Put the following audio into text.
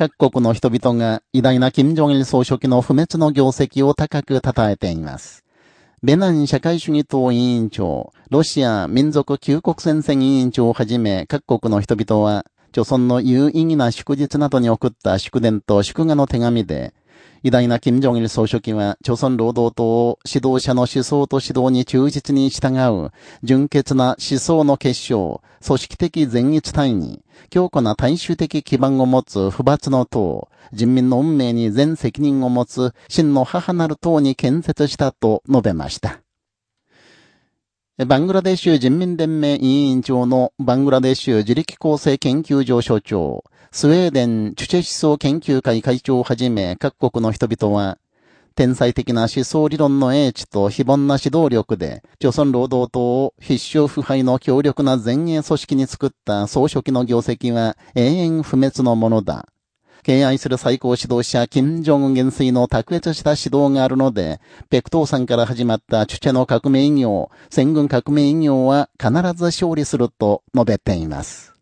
各国の人々が偉大な金正日総書記の不滅の業績を高く称えています。ベナン社会主義党委員長、ロシア民族救国戦線委員長をはじめ各国の人々は、著村の有意義な祝日などに送った祝電と祝賀の手紙で、偉大な金正日総書記は、朝鮮労働党を指導者の思想と指導に忠実に従う、純潔な思想の結晶、組織的全一体に、強固な大衆的基盤を持つ不罰の党、人民の運命に全責任を持つ真の母なる党に建設したと述べました。バングラデシュ人民連盟委員長のバングラデシュ自力構成研究所所長、スウェーデンチュチェ思想研究会会長をはじめ各国の人々は、天才的な思想理論の英知と非凡な指導力で、朝鮮労働党を必勝腐敗の強力な前衛組織に作った総書記の業績は永遠不滅のものだ。敬愛する最高指導者、金正恩元帥の卓越した指導があるので、ペクトーさんから始まったチュチェの革命業、戦軍革命業は必ず勝利すると述べています。